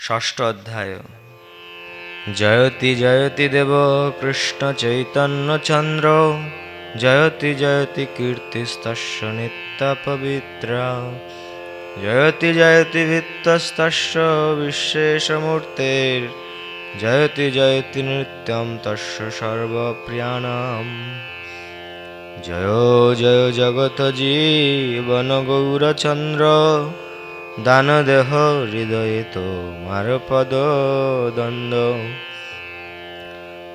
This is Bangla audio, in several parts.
ষষ্ঠ অধ্যায়। জয়তি জয়তি দেব কৃষ্ণ চৈতন্য চন্দ্র, জয়তি জয়তি কীর্তিস্তস্য নিত্য পবিত্রা, জয়তি জয়তি ভিত্তস্তস্য বিশেষমূর্তের জয়তি জয়তি নৃত্যম তস্য সর্বপ্রিয়াণাম। জয় জয় জগত জীবন গৌরচন্দ্র দান দেহ হৃদয়ে তোমার পদ দ্বন্দ্ব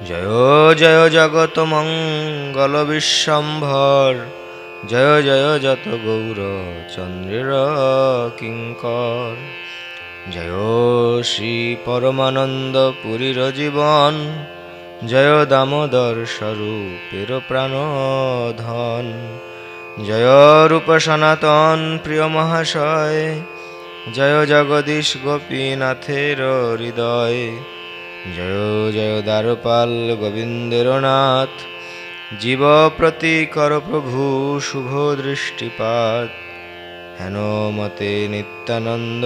জয় জয় জগত মঙ্গল বিশ্বম্ভর। জয় জয় যত গৌর চন্দ্রের কিঙ্কর। জয়, শ্রী পরমানন্দ পুরীর জীবন। জয়, দামোদর স্বরূপের প্রাণ ধন জয়, রূপ সনাতন প্রিয় মহাশয়। জয় জগদীশ গোপীনাথের হৃদয়। জয় জয় দ্বারপাল গোবিন্দের নাথ জীব প্রতি কর প্রভু শুভ দৃষ্টিপাত। হেন মতে নিত্যানন্দ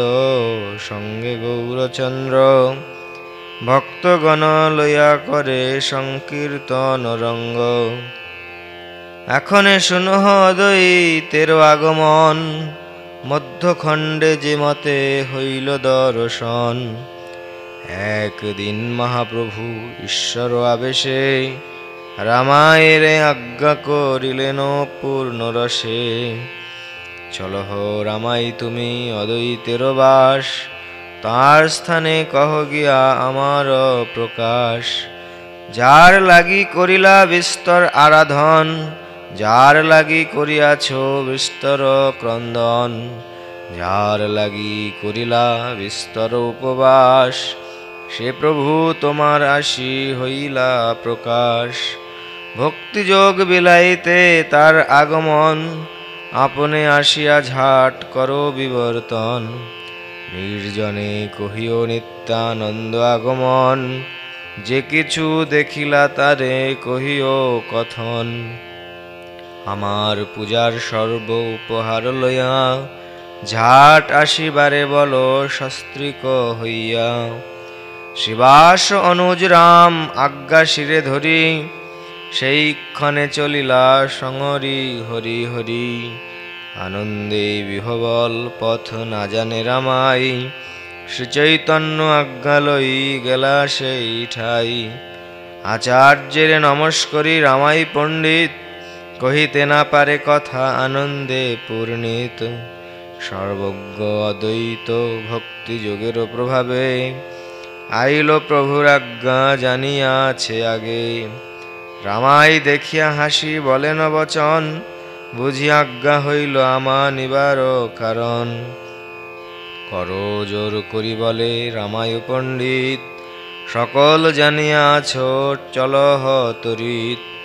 সঙ্গে গৌরচন্দ্র। ভক্তগণ লইয়া করে সংকীর্তন রঙ্গ। এখনে শুনহ অদ্বৈতের আগমন। মধ্যখণ্ডে যে মতে হইল দর্শন, একদিন মহাপ্রভু ঈশ্বর আবেশে রামায়ের আজ্ঞা করিলেন পূর্ণ রসে। চলহ রামাই, তুমি অদ্বৈতের বাস, তার স্থানে কহ গিয়া আমার প্রকাশ। যার লাগি করিলা বিস্তর আরাধন যার লাগি করিয়াছ বিস্তর ক্রন্দন, যার লাগি করিলা বিস্তর উপবাস, সে প্রভু তোমার আসি হইলা প্রকাশ। ভক্তিযোগ বিলাইতে তার আগমন, আপনে আসিয়া ঝাট করো বিবর্তন। নির্জনে কহিও নিত্যানন্দ আগমন, যে কিছু দেখিলা তারে কহিও কথন। আমার পূজার সর্ব উপহার লইয়া, ঝাট আসিবারে বল শস্ত্রিক হইয়া। শিবাস অনুজ রাম আজ্ঞা শিরে ধরি, সেই ক্ষণে চলিলা সঙরি হরি হরি। আনন্দে বিহবল পথ না জানে রামাই, শ্রীচৈতন্য আজ্ঞা লই গেলা সেই ঠাই আচার্যের নমস্করি রামাই পণ্ডিত কহিতে না পারে কথা আনন্দে পূর্ণিত, সর্বজ্ঞ অদ্বৈত ভক্তি যোগের প্রভাবে। আইল প্রভুর আজ্ঞা জানিয়াছে আগে। রামাই দেখিয়া হাসি বলেন বচন বুঝি আজ্ঞা হইল আমা নিবার কারণ। কর জোর করি বলে রামায় পণ্ডিত, সকল জানিয়াছ চলহ তরিত।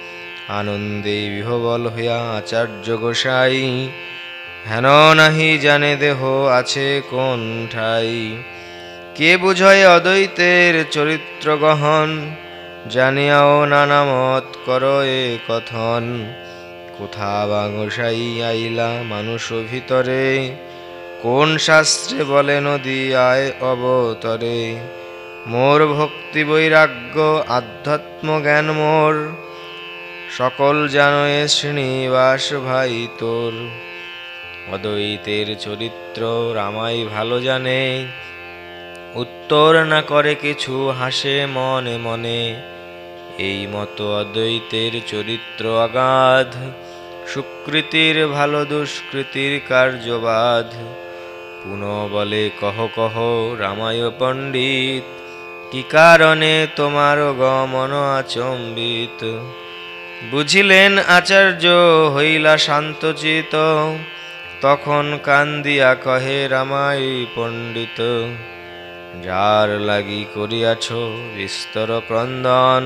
আনন্দে বিহবল হইয়া আচার্য গোসাই, হেন নাহি জানে দেহ আছে কোন ঠাই কে বুঝয় অদ্বৈতের চরিত্র গহন? জানিয়াও নানা মত কর এ কথন। কোথা বা গোসাই আইলা মানুষ ভিতরে? কোন শাস্ত্রে বলে নদী আয় অবতরে? মোর ভক্তি বৈরাগ্য, আধ্যাত্ম জ্ঞান মোর। সকল জানয়ে শ্রীনিবাস ভাই তোর। অদ্বৈতের চরিত্র রামাই ভালো জানে, উত্তর না করে কিছু হাসে মনে মনে। এই মতো অদ্বৈতের চরিত্র অগাধ, সুকৃতির ভালো দুষ্কৃতির কার্যবাধ। পুন বলে কহ কহ, রামায় পণ্ডিত, কি কারণে তোমার গমন আচম্বিত? বুঝিলেন আচার্য, হইলা শান্তচিত তখন কান্দিয়া কহে, রামাই পণ্ডিত, যার লাগি করিয়াছ বিস্তর ক্রন্দন,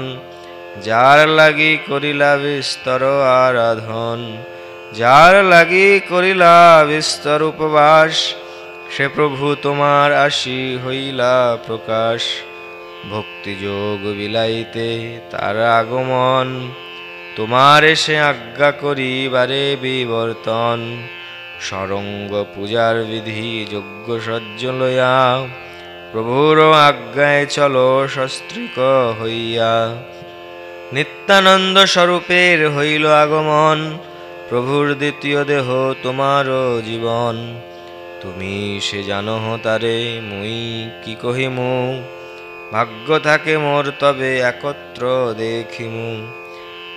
যার লাগি করিলা বিস্তর আরাধন, যার লাগি করিলা বিস্তর উপবাস, সে প্রভু তোমার আসি হইলা প্রকাশ। ভক্তিযোগ বিলাইতে তার আগমন তোমার এসে আজ্ঞা করিবারে বিবর্তন। সরঙ্গ পূজার বিধি যজ্ঞ সজ্জ লয়া প্রভুর আজ্ঞায় চলো সস্ত্রিক হইয়া। নিত্যানন্দ স্বরূপের হইল আগমন, প্রভুর দ্বিতীয় দেহ তোমারও জীবন। তুমি সে জানো তারে, মুই কি কহিমু? ভাগ্য থাকে মোর তবে একত্র দেখিমু।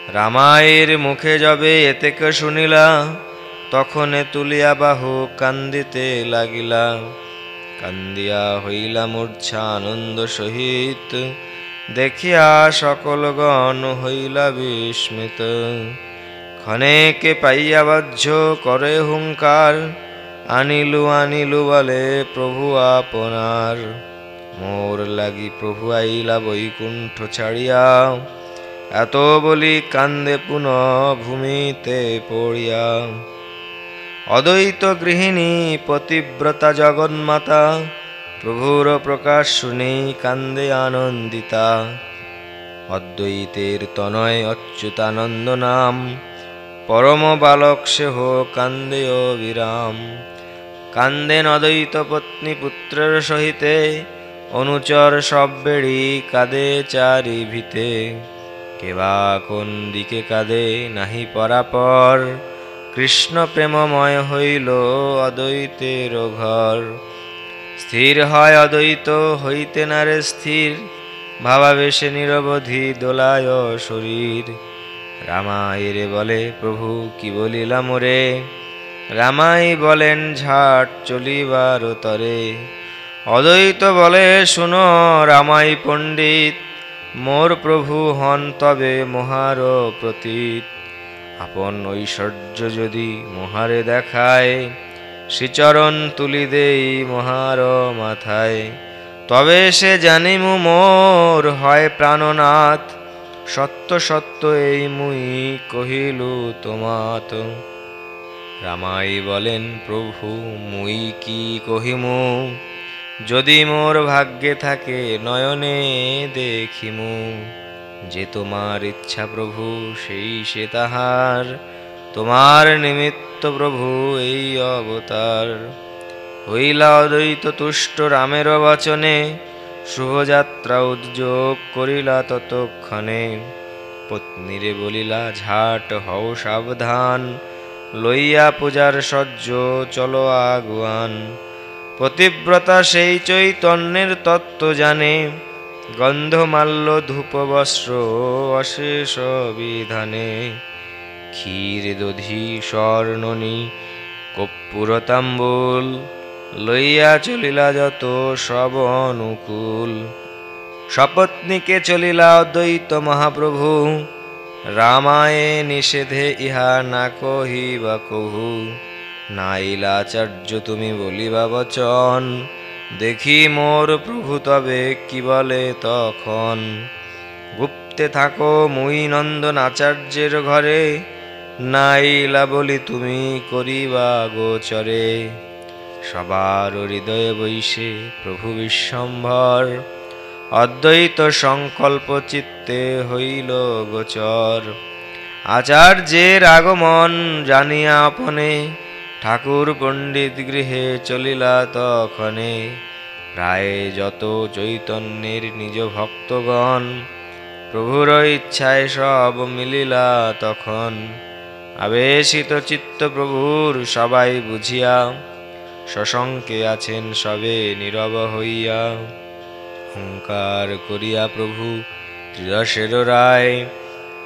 রামায়ের মুখে যবে এতেকে শুনিলা, তখনে তুলিয়া বাহু কান্দিতে লাগিলা। কান্দিয়া হইলা মূর্ছা আনন্দ সহিত, দেখিয়া সকল গণ হইলা বিস্মিত। ক্ষণেকে পাইয়া বাহ্য করে হুঙ্কার, আনিলু আনিলু বলে, প্রভু আপনার। মোর লাগি প্রভু আইলা বৈকুণ্ঠ ছাড়িয়া এত বলি কান্দে পুনঃ ভূমিতে পড়িয়া। অদ্বৈত গৃহিণী, পতিব্রতা জগন্মাতা, প্রভুর প্রকাশ শুনি কান্দে আনন্দিতা। অদ্বৈতের তনয় অচ্যুতানন্দ নাম পরম বালক সেহ কান্দে বিরাম। কান্দেন অদ্বৈত পত্নী পুত্রের সহিতে, অনুচর সব বেড়ি কাঁদে চারি ভিতে কেবা কোন দিকে কাঁদে নাহি পরাপর। কৃষ্ণ প্রেমময় হইল অদ্বৈতের ঘর। স্থির হয় অদ্বৈত হইতে নারে স্থির, ভাবাবেশে নিরবধি দোলায় শরীর। রামায়ের বলে, প্রভু, কি বলিলাম রে রামাই বলেন, ঝাট চলিবার তরে। অদ্বৈত বলে, শুনো রামাই পণ্ডিত মোর প্রভু হন তবে মহার প্রতীত। আপন ঐশ্বর্য যদি মহারে দেখায়, শ্রীচরণ তুলি দেই মহার মাথায়। তবে সে জানিমু মোর হয় প্রাণনাথ, সত্য সত্য এই মুই কহিলু তোমাত। রামাই বলেন, প্রভু, মুই কি কহিমু? যদি মোর ভাগ্যে থাকে নয়নে দেখিমু, যে তোমার ইচ্ছা প্রভু, সেই সে তাহার। তোমার নিমিত্ত প্রভু এই অবতার। হইলা অদ্বৈত তুষ্ট রামের বচনে, শুভযাত্রা উদ্যোগ করিলা ততক্ষণে। পত্নীরে বলিলা, ঝাট হও সাবধান, লইয়া পূজার সহ্য চলো আগুয়ান। পতিব্রতা সেই চৈতন্যের তত্ত্ব জানে। গন্ধমাল্য ধূপ বস্ত্র অশেষ বিধানে। ক্ষীর দধি স্বর্ণনি কর্পূর তাম্বুল লইয়া চলিলা যত সব অনুকূল। সপত্নীকে চলিলা অদ্বৈত মহাপ্রভু রামায়ে নিষেধে ইহা না কহিবা কহু। নাইলাচার্য, তুমি বলিবা, বচন, দেখি মোর প্রভু তবে কি বলে তখন। গুপ্তে থাকো মুই নন্দন আচার্যের ঘরে, নাইলা বলি তুমি করিবা গোচরে। সবার হৃদয়ে বৈশে প্রভু বিশ্বম্ভর, অদ্বৈত সংকল্প চিত্তে হইল গোচর। আচার্যের আগমন জানিয়া আপনে ঠাকুর পণ্ডিত গৃহে চলিলা তখনে প্রায় যত চৈতন্যের নিজ ভক্তগণ প্রভুর ইচ্ছায় সব মিলিলা তখন। আবেশিত চিত্ত প্রভুর সবাই বুঝিয়া সশঙ্কে আছেন সবে নীরব হইয়া। হুঙ্কার করিয়া প্রভু ত্রিদশের রায়,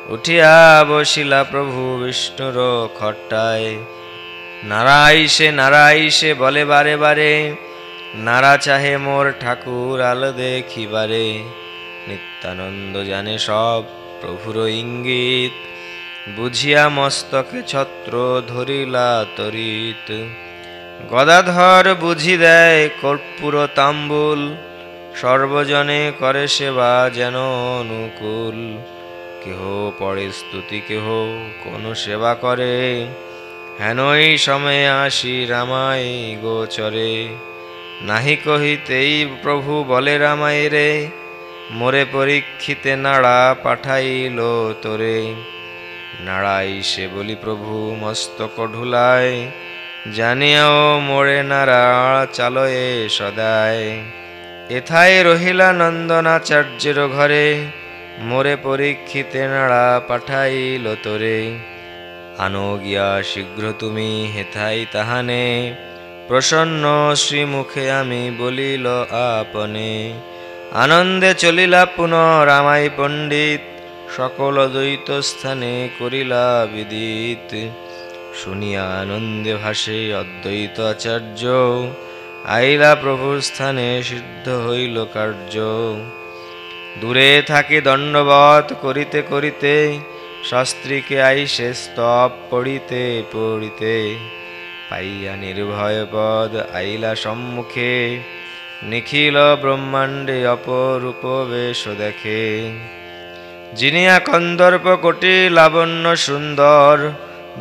উঠিয়া বসিলা প্রভু বিষ্ণুর খট্টায়। নারাইশে নারাইশে বলে বারে বারে, নারা চাহে মোর ঠাকুর আলো দেখিবারে। নিত্যানন্দ জানে সব প্রভুর ইঙ্গিত, বুঝিয়া মস্তকে ছত্র ধরিলা তরিত। গদাধর বুঝি দেয় কর্পূর তাম্বুল, সর্বজনে করে সেবা যেন অনুকূল। কেহ পড়ে স্তুতি, কেহ কোন সেবা করে হেনই সময়ে আসি রামাই গোচরে। নাহি কহিতেই প্রভু বলে রামাই রে, মোরে পরীক্ষিতে নাড়া পাঠাইল তোরে। নাড়াই সে বলি, প্রভু মস্তক ঢুলায় জানিয়াও মোরে নাড়া চালয়ে সদায়। এথায় রহিলা নন্দনাচার্যের ঘরে, মোরে পরীক্ষিতে নাড়া পাঠাইল তোরে। আনো গিয়া শীঘ্র তুমি হেথাই তাহানে। প্রসন্ন শ্রীমুখে আমি বলিল, আপনে, আনন্দে চলিলা পুনরামাই পণ্ডিত, সকল দ্বৈত স্থানে করিলা বিদিত। শুনিয়া আনন্দে ভাসে অদ্বৈত আচার্য, আইলা প্রভুর স্থানে সিদ্ধ হইল কার্য। দূরে থাকি দণ্ডবত করিতে করিতে শাস্ত্রীকে আইসে স্তব পড়িতে পড়িতে। পাইয়া নির্ভয় পদ আইলা সম্মুখে। নিখিল ব্রহ্মাণ্ডে অপরূপ বেশ দেখে। জিনিয়া কন্দর্প কোটি লাবণ্য সুন্দর,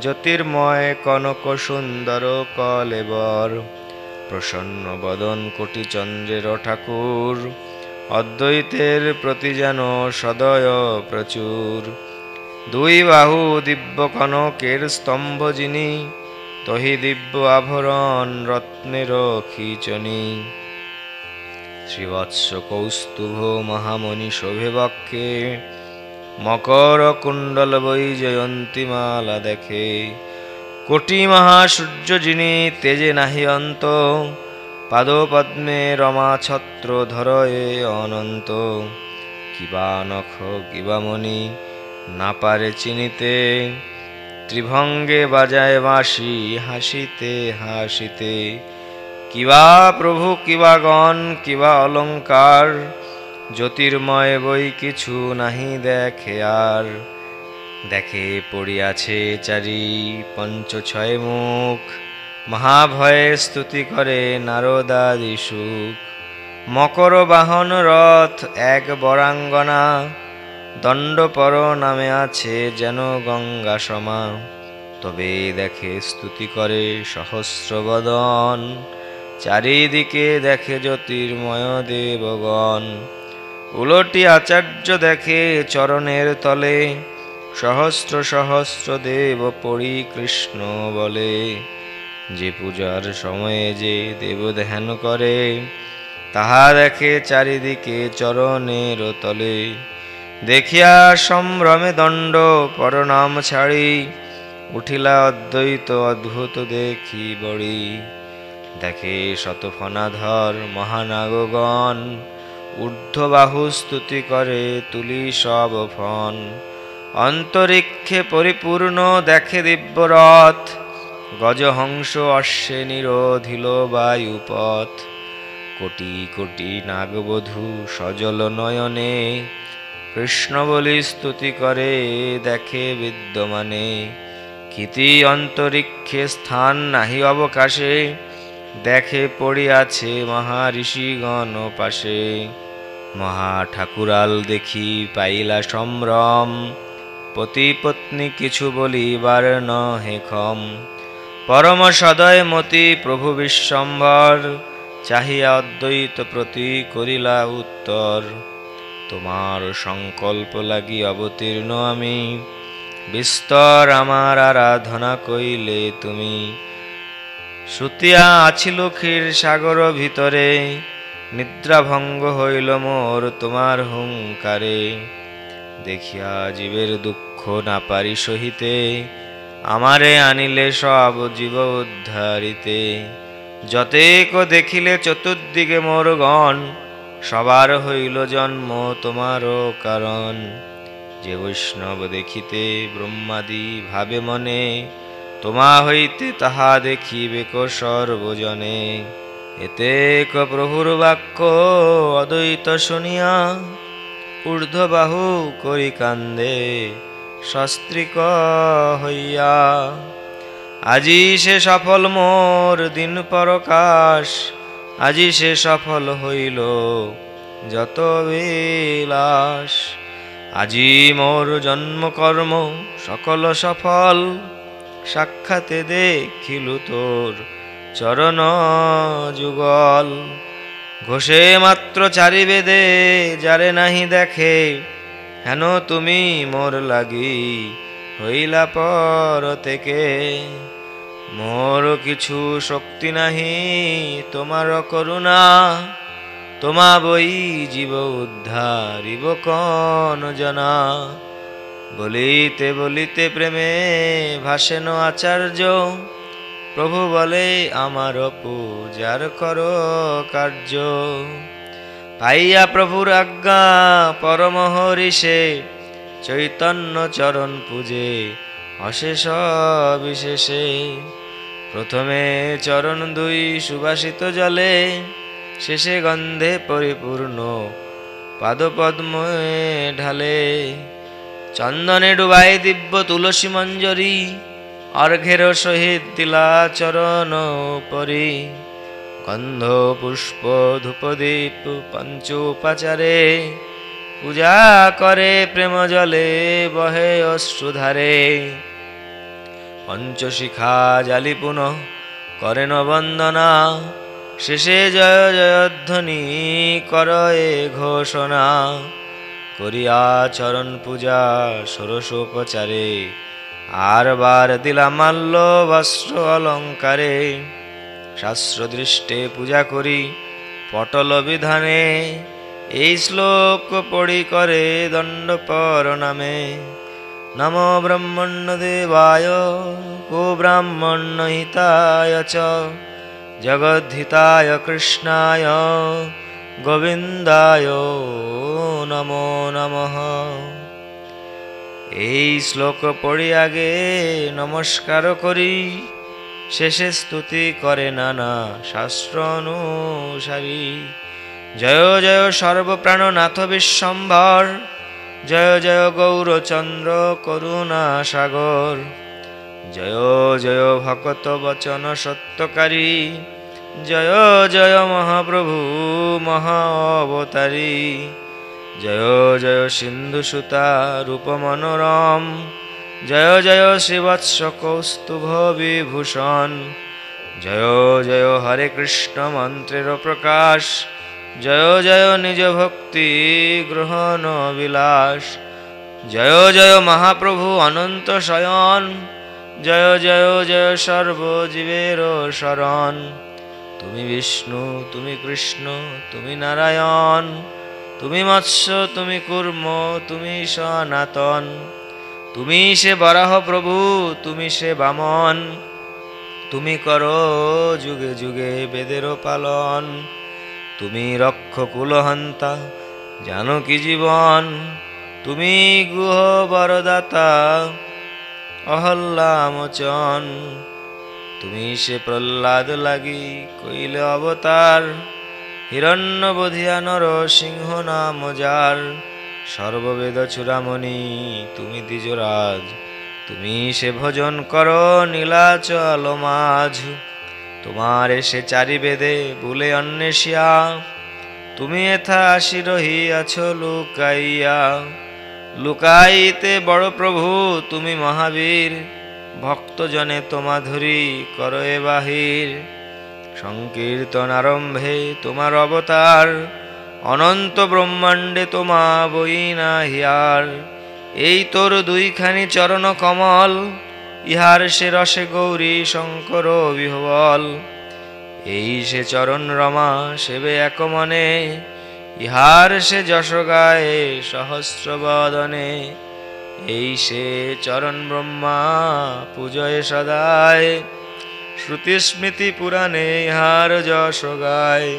জ্যোতির্ময় কনক সুন্দর কলেবর প্রসন্ন বদন কোটি চন্দ্রের ঠাকুর, অদ্বৈতের প্রতি যেন সদয় প্রচুর। দুই বাহু দিব্য কনকের স্তম্ভ যিনি তহি দিব্য আভরণ রত্নের খিচনি শ্রীবৎস কৌস্তুভ মহামণি শোভে বক্ষে, মকর কুণ্ডল বৈ জয়ন্তী মালা দেখে। কোটি মহাসূর্য যিনি তেজে নাহি অন্ত, পাদপদ্মে রমা ছত্র ধরয়ে অনন্ত। কিবা নখ কিবা মণি না পারে চিনিতে, ত্রিভঙ্গে বাজায় বাঁশি হাসিতে হাসিতে। কিবা প্রভু, কিবা গণ, কিবা অলঙ্কার, জ্যোতির্ময় বই কিছু নাহি দেখে আর। দেখে পড়িয়াছে চারি পঞ্চ ছয় মুখ, মহাভয়ে স্তুতি করে নারদাদি সুখ। মকর বাহন রথ এক বরাঙ্গনা দণ্ডপর নামে আছে যেন গঙ্গা সমা। তবে দেখে স্তুতি করে সহস্র বদন। চারিদিকে দেখে জ্যোতির্ময় দেবগণ। উলটি আচার্য দেখে চরণের তলে। সহস্র সহস্র দেব পড়ি কৃষ্ণ বলে। যে পূজার সময়ে যে দেব ধ্যান করে, তাহা দেখে চারিদিকে চরণের তলে। দেখিয়া সম্ভ্রমে দণ্ড পরনাম ছাড়ি, উঠিলা অদ্বৈত অদ্ভুত দেখি বড়ি। দেখে শতফনাধর মহানাগগণ, ঊর্ধ্ববাহু স্তুতি করে তুলি সব ফন। অন্তরিক্ষে পরিপূর্ণ দেখে দিব্যরথ, গজহংস অশ্বে নিরোধিল বায়ুপথ। কোটি কোটি নাগবধূ সজল নয়নে কৃষ্ণ বলি স্তুতি করে, দেখে বিদ্যমানে। কিতি অন্তরিক্ষে স্থান নাহি অবকাশে, দেখে পড়িয়াছে মহাঋষিগণ পাশে। মহা ঠাকুরাল দেখি পাইলা সম্ভ্রম, পতি পত্নী কিছু বলিবার নহে ক্ষম। পরম সদয় মতি প্রভু বিশ্বম্বর চাহিয়া অদ্বৈত প্রতি করিলা উত্তর। তোমার সংকল্প লাগি অবতীর্ণ আমি। বিস্তর আমার আরাধনা কইলে তুমি। সুতিয়া আছিল ক্ষীর সাগর ভিতরে নিদ্রাভঙ্গ হইল মোর তোমার হুঙ্কারে। দেখিয়া জীবের দুঃখ না পারি সহিতে, আমারে আনিলে সব জীব উদ্ধারিতে। যতেক দেখিলে চতুর্দিকে মোর গণ সবার হইল জন্ম তোমারও কারণ। যে বৈষ্ণব দেখিতে ব্রহ্মাদি ভাবে মনে, তোমা হইতে তাহা দেখিবে সর্বজনে। এতে ক প্রভুর বাক্য অদ্বৈত শুনিয়া ঊর্ধ্ববাহু করি কান্দে, সস্ত্রিক হইয়া। আজি সে সফল মোর দিন পরকাশ আজি সে সফল হইল। যত বিলাস, আজি মোর জন্মকর্ম সকল সফল। সাক্ষাতে দেখিলু তোর চরণ যুগল। ঘোষে মাত্র চারি বেদে যারে নাহি দেখে, হেন তুমি মোর লাগি হইলা পর থেকে। মোর কিছু শক্তি নাহি, তোমার করুণা। তোমা বই জীব উদ্ধারিব কন জনা। বলিতে বলিতে প্রেমে ভাসেন আচার্য। প্রভু বলে, আমার পূজার কর কার্য। পাইয়া প্রভুর আজ্ঞা, পরমহরিষে চৈতন্য চরণ পূজে অশেষ বিশেষে প্রথমে চরণ দুই সুবাসিত জলে, শেষে গন্ধে পরিপূর্ণ পাদপদ্মে ঢালে। চন্দনে ডুবাই দিব্য তুলসী মঞ্জরি অর্ঘের সহিত দিলা চরণ পরি গন্ধ পুষ্প ধূপদীপ পঞ্চোপাচারে পূজা করে প্রেম জলে বহে অশ্রুধারে। পঞ্চশিখা জালি পুনঃ করেন বন্দনা। শেষে জয় জয়ধ্বনি কর এ ঘোষণা। করিয়া চরণ পূজা ষোড়শোপচারে আর বার দিলা মাল্য বস্ত্র অলঙ্কারে। শাস্ত্র দৃষ্টে পূজা করি পটল বিধানে। এই শ্লোক পড়ি করে দণ্ডপর নামে। নম ব্রহ্মণ্য দেবায় গো ব্রাহ্মণ্য হিতায় চ। জগদ্ধিতায় কৃষ্ণায়, গোবিন্দায় নমো নমঃ। এই শ্লোক পড়ি আগে নমস্কার করি, শেষে স্তুতি করে নানা শাস্ত্র অনুসারী। জয় জয় সর্বপ্রাণনাথ বিশ্বম্ভর। জয় জয় গৌরচন্দ্র করুণা সাগর জয় জয় ভকত বচন সত্যকারী। জয় জয় মহাপ্রভু মহা অবতারী জয় জয় সিন্ধু সুতা রূপ মনোরম। জয় জয় শ্রীবৎস কৌস্তুভ বিভূষণ। জয় জয় হরে কৃষ্ণ মন্ত্রের প্রকাশ। জয় জয় নিজ ভক্তি গ্রহণ বিলাস। জয় জয় মহাপ্রভু অনন্ত শয়ন। জয় জয় জয় সর্বজীবের শরণ। তুমি বিষ্ণু, তুমি কৃষ্ণ, তুমি নারায়ণ। তুমি মৎস্য, তুমি কুর্ম, তুমি সনাতন। তুমি সে বরাহ প্রভু, তুমি সে বামন। তুমি করো যুগে যুগে বেদের পালন। তুমি রক্ষ কুলহন্তা জানো কি জীবন? তুমি গুহ বরদাতা অহল্লামোচন। তুমি সে প্রহ্লাদ লাগি কইলে অবতার হিরণ্য বধিয়া নর সিংহ নাম যার। সর্ববেদ চূড়ামণি, তুমি দ্বিজরাজ, তুমি সে ভজন কর নীলাচল মাঝ। তোমার এসে চারি বেদে বুলে অন্বেষিয়া, তুমি এথা আসি রহিয়াছ লুকাইয়া। লুকাইতে বড় প্রভু, তুমি মহাবীর, ভক্তজনে কর এ বাহির। সংকীর্তন আরম্ভে তোমার অবতার, অনন্ত ব্রহ্মাণ্ডে তোমা বই না হিয়ার এই তোর দুইখানি চরণ কমল ইহার সে রসে গৌরী শঙ্কর বিহবল। এই সে চরণ রমা সেবে এক মনে, ইহার সে যশ গায়ে সহস্র বদনে। এই সে চরণ ব্রহ্মা পূজয়ে সদায়, শ্রুতিস্মৃতি পুরাণে ইহার যশ গায়।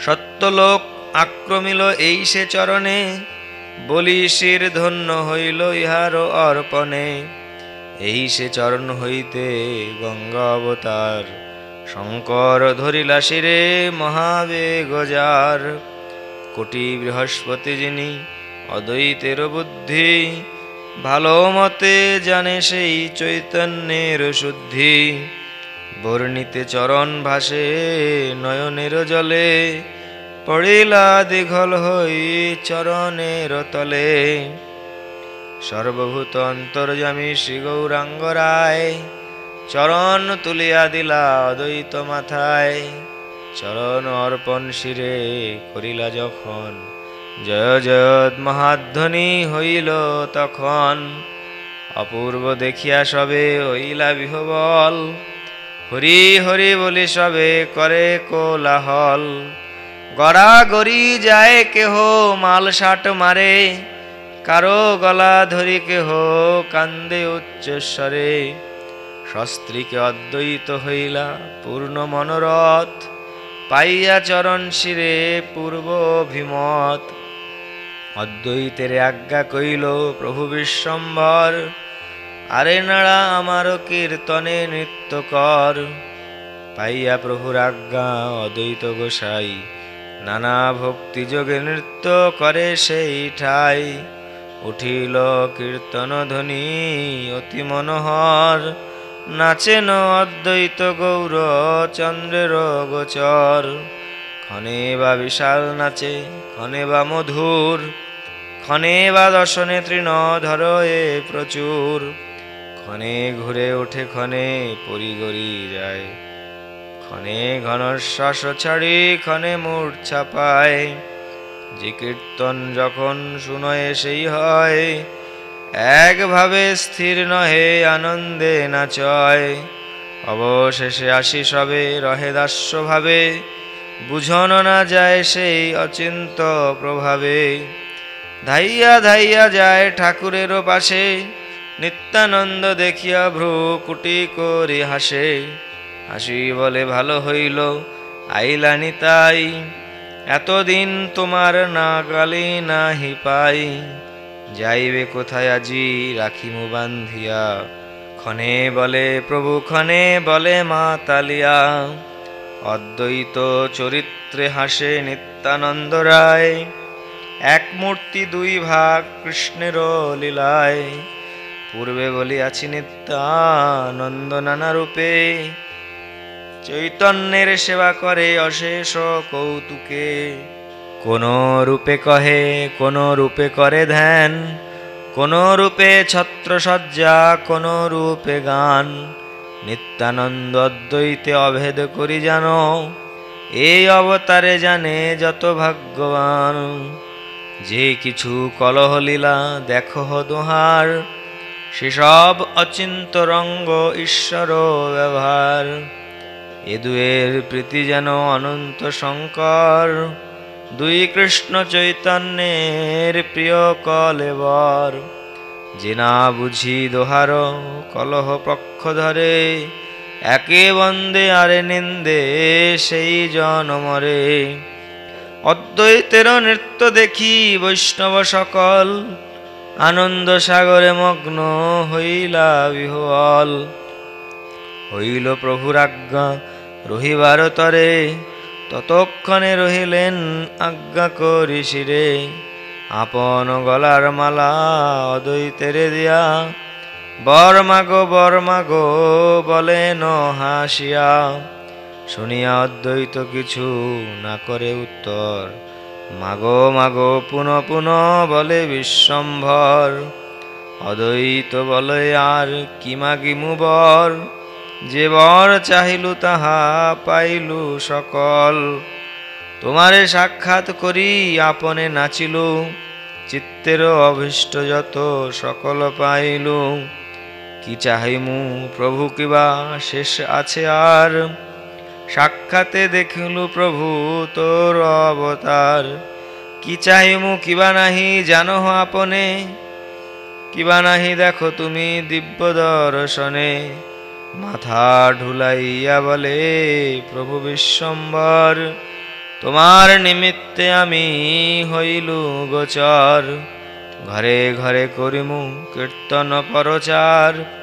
সত্যলোক আক্রমিল এই সে চরণে, বলি শির ধন্য হইল ইহার অর্পণে। এই সে চরণ হইতে গঙ্গা অবতার, শঙ্কর ধরিলা শিরে মহাবেগ যার। কোটি বৃহস্পতি যিনি অদ্বৈতের বুদ্ধি, ভালো মতে জানে সেই চৈতন্যের শুদ্ধি। বর্ণিতে চরণ ভাসে নয়নের জলে, পড়িলা দীঘল হই চরণের তলে। সর্বভূত অন্তর্যামী শ্রী গৌরাঙ্গ চরণ তুলিয়া দিলা অদ্বৈত মাথায়। চরণ অর্পণ শিরে করিলা যখন, জয় জয়ত মহাধ্বনি হইল তখন। অপূর্ব দেখিয়া সবে হইলা বিহবল, হরি হরি বলি সবে করে কোলাহল। গড়াগড়ি যায় কেহ মাল সাট মারে কারও গলা ধরি কেহ কান্দে উচ্চস্বরে। শস্ত্রীকে অদ্বৈত হইলা পূর্ণ মনোরথ, পাইয়া চরণ শিরে পূর্ব অভিমত। অদ্বৈতের আজ্ঞা কইল, প্রভু বিশ্বম্ভর, আরে নাড়া আমার কীর্তনে নৃত্য কর। পাইয়া প্রভুর আজ্ঞা অদ্বৈত গোসাই, নানা ভক্তি যোগে নৃত্য করে সেই ঠাই উঠিল কীর্তন ধ্বনি অতি মনোহর। নাচেন অদ্বৈত গৌর চন্দ্রের গোচর ক্ষণে বা বিশাল নাচে, ক্ষণে বা মধুর। ক্ষণে বা দর্শনে তৃণ ধর এ প্রচুর। ক্ষণে ঘুরে ওঠে, ক্ষণে পরিগরি যায়। ক্ষণে ঘনশ্বাস ছাড়ি, ক্ষণে মূর্ছা পায় যে কীর্তন যখন শুনয়ে সেই হয়, একভাবে স্থির নহে, আনন্দে নাচয়। অবশেষে আসি সবে, রহে দাস্যভাবে, বুঝন না যায় সেই অচিন্ত প্রভাবে। ধাইয়া ধাইয়া যায় ঠাকুরেরও পাশে, নিত্যানন্দ দেখিয়া ভ্রু কুটি করি হাসে। হাসি বলে ভালো হইল, আইলানি তাই। এতদিন তোমার না গালি নাহি পাই। যাইবে কোথায় আজি রাখিমু বান্ধিয়া? ক্ষণে বলে, প্রভু, ক্ষণে বলে মা তালিয়া। অদ্বৈত চরিত্রে হাসে নিত্যানন্দ রায়। এক মূর্তি দুই ভাগ কৃষ্ণের লীলায়। পূর্বে বলিয়াছি নিত্যানন্দ নানা রূপে চৈতন্যের সেবা করে অশেষ কৌতুকে। কোন রূপে কহে, কোন রূপে করে ধ্যান। কোন রূপে ছত্রসজ্জা, কোন রূপে গান। নিত্যানন্দ অদ্বৈতে অভেদ করি জানো এই অবতারে জানে যত ভাগ্যবান। যে কিছু কলহ লীলা দেখো দোহার, সেসব অচিন্ত রঙ্গ ঈশ্বর ব্যবহার। এ দুয়ের প্রীতি যেন অনন্ত শঙ্কর। দুই কৃষ্ণ চৈতন্যের প্রিয় কলেবর। যে না বুঝি দোহার কলহ পক্ষ ধরে, একে বন্দে আরে নিন্দে সেই জনমরে অদ্বৈতের নৃত্য দেখি বৈষ্ণব সকল, আনন্দ সাগরে মগ্ন হইলা বিহল হইল প্রভুর আজ্ঞা রহিবার তরে, ততক্ষণে রহিলেন আজ্ঞা করি শিরে। আপন গলার মালা অদ্বৈতেরে দিয়া, বর মাগো বর মাগো বলেন হাসিয়া শুনিয়া অদ্বৈত কিছু না করে উত্তর, মাগো মাগো, পুন পুন বলে বিশ্বম্ভর। অদ্বৈত বলে, আর কি মাগিমু বর? যে বর চাহিলু তাহা পাইলু সকল। তোমারে সাক্ষাৎ করি আপনে নাচিলু, চিত্তের অভীষ্ট যত সকল পাইলু। কি চাহিমু প্রভু কিবা শেষ আছে আর? সাক্ষাতে দেখিলু প্রভু তোর অবতার। কি চাহিমু কিবা নাহি জানো আপনে? কিবা নাহি দেখো তুমি দিব্য দর্শনে। মাথা ঢুলাইয়া বলে, প্রভু বিশ্বম্বর, তোমার নিমিত্তে আমি হইলু গোচর। ঘরে ঘরে করিমু কীর্তন পরচার।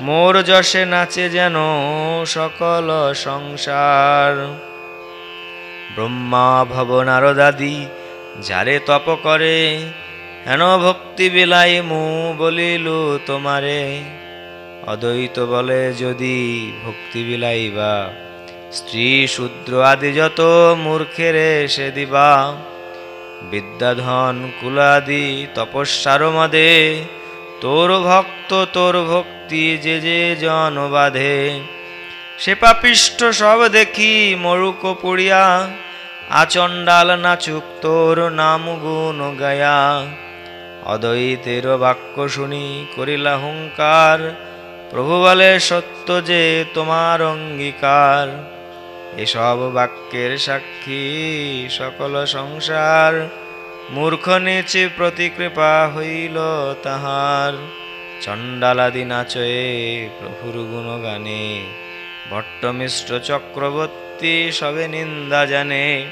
মোর যশে নাচে যেন সকল সংসার। ব্রহ্মা ভব নারদাদি, যারে তপ করে, হেন ভক্তি বিলাই মু বলিলু তোমারে। অদ্বৈত বলে যদি ভক্তি বিলাইবা, স্ত্রী শূদ্র আদি যত মূর্খেরে সে দিবা। বিদ্যাধন কুলাদি তপস্যার মদে তোর ভক্ত তোর ভক্তি যে যে জন বাধে। সে পাপিষ্ঠ সব দেখি মরুক পুড়িয়া, আচণ্ডাল নাচুক তোর নাম গুণ গায়া। অদ্বৈতের বাক্য শুনি করিলা হুঙ্কার প্রভু বলে সত্য যে তোমার অঙ্গীকার। এসব বাক্যের সাক্ষী সকল সংসার। মূর্খ নিচে প্রতিকৃপা হইল তাহার। চণ্ডালাদি নাচয়ে প্রভুর গুণগানে। ভট্টমিষ্ট চক্রবর্তী সবে নিন্দা জানে।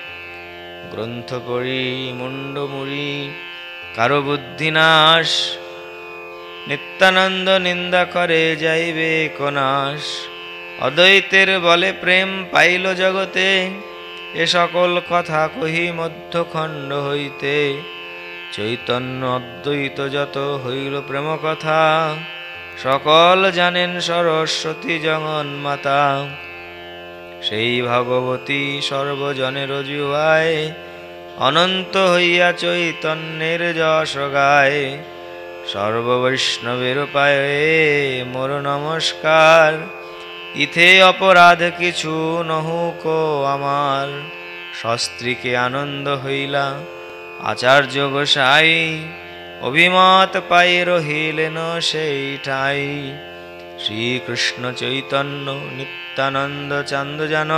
গ্রন্থ পড়ি মুন্ড মুড়ি কারও বুদ্ধি নাশ নিত্যানন্দ নিন্দা করে যাইবে কোনাশ অদ্বৈতের বলে প্রেম পাইল জগতে, এ সকল কথা কহি মধ্যখণ্ড হইতে। চৈতন্য অদ্বৈত যত হইল প্রেম কথা সকল জানেন সরস্বতী জগন্মাতা। সেই ভগবতী সর্বজনের জুয়ায় অনন্ত হইয়া চৈতন্যের যশ গায়। সর্ববৈষ্ণবের পায়ে মোর নমস্কার। ইথে অপরাধ কিছু নহুক আমার। সস্ত্রীকে আনন্দ হইলা আচার্য গোসাই অভিমত পাই রহিলেন সেই ঠাই শ্রীকৃষ্ণ চৈতন্য নিত্যানন্দ চান্দ জান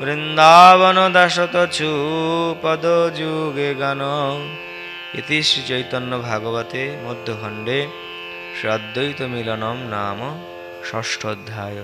বৃন্দাবন দাসত ছু পদ যুগে গান। ইতি শ্রী চৈতন্য ভাগবতে মধ্যখণ্ডে শ্রদ্বৈত মিলনম নাম ষষ্ঠোধ্যায়